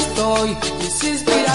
estoy desesperado.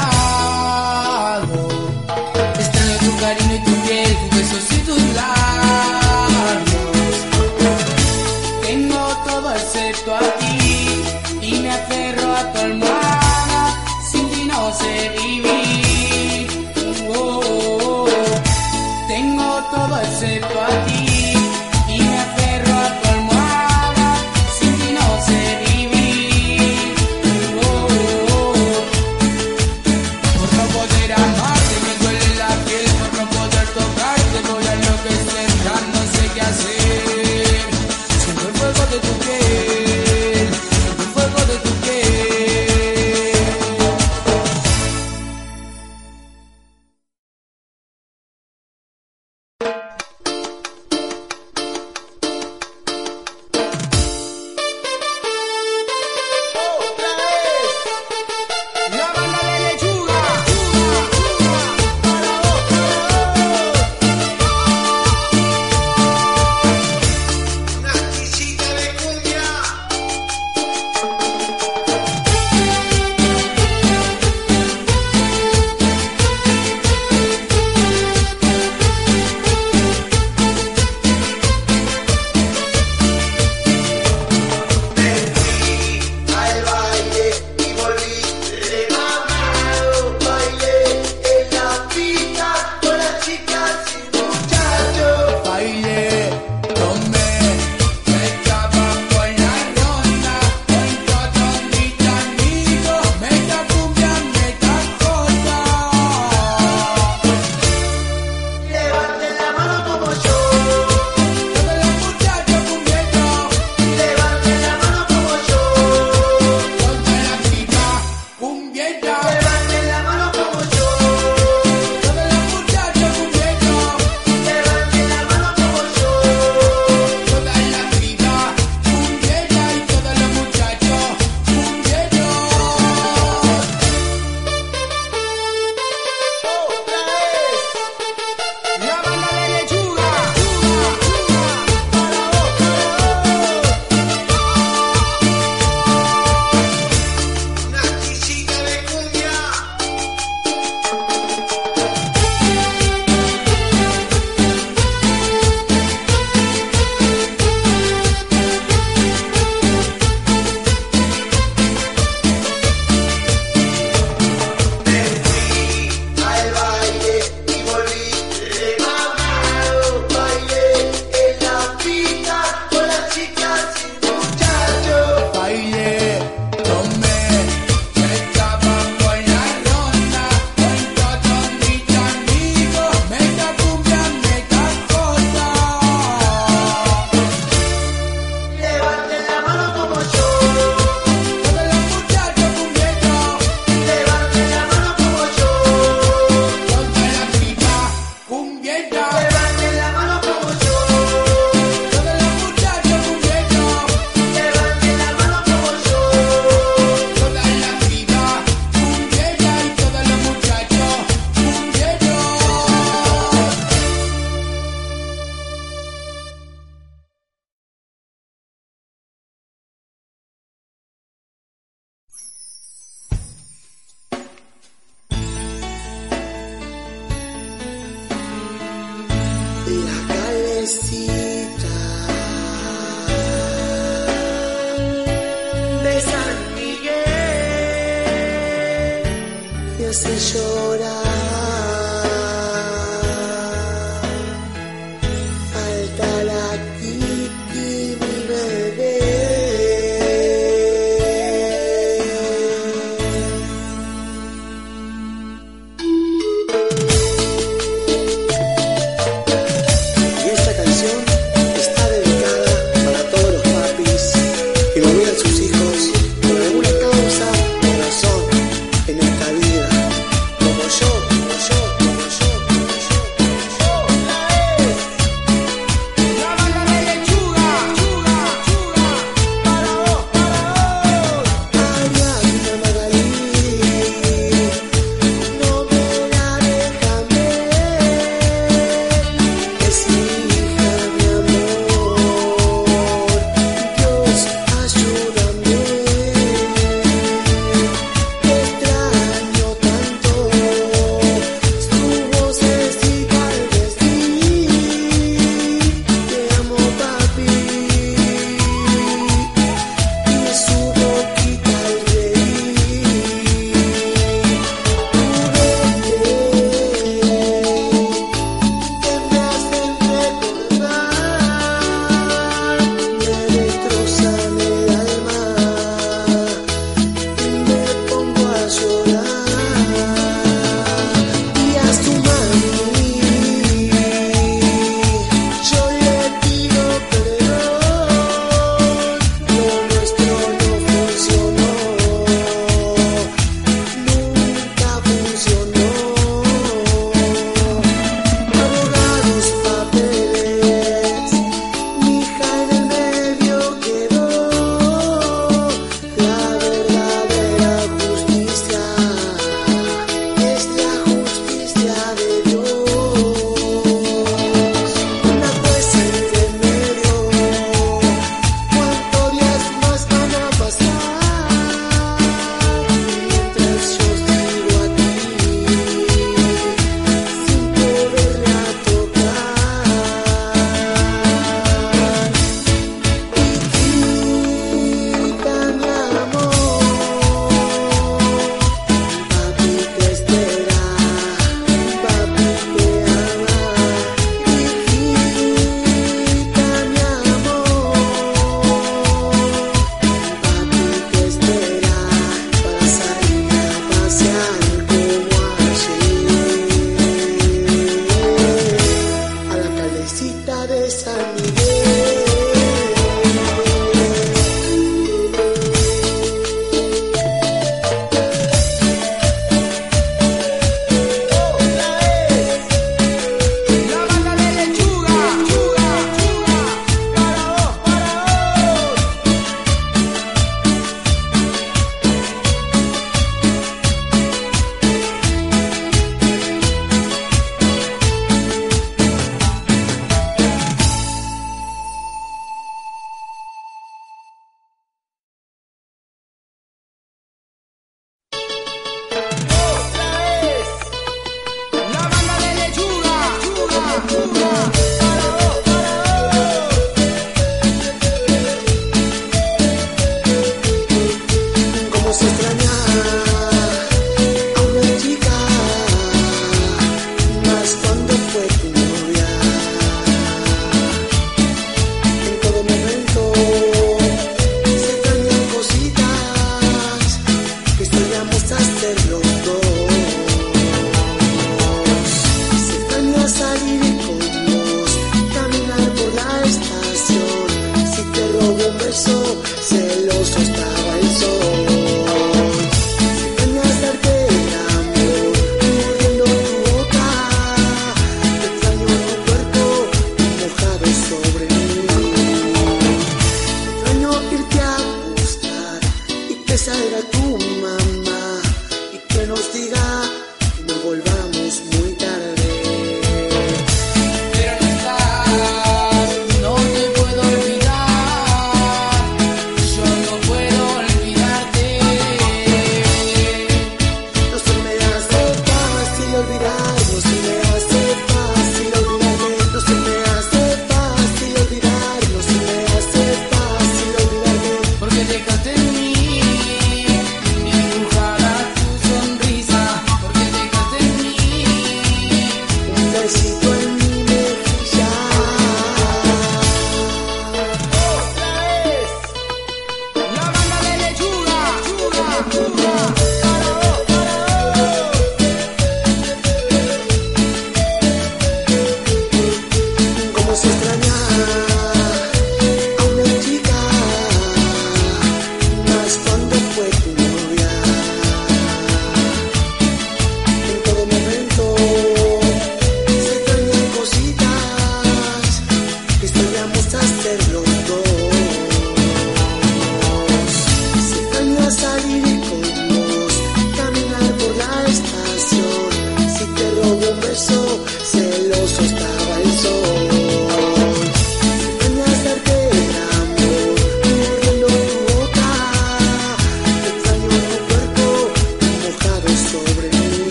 esqueci.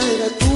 era you.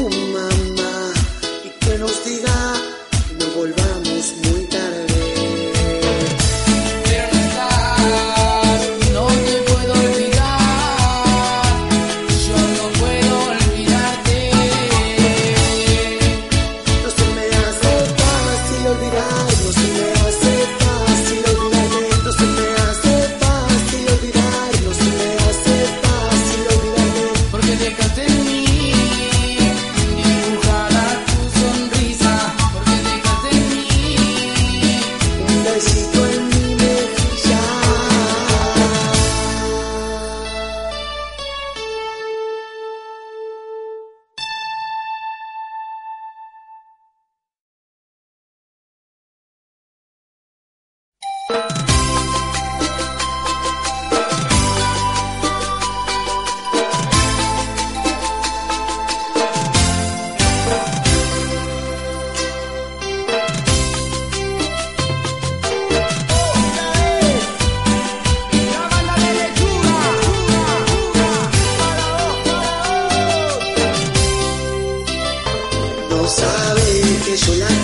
Dé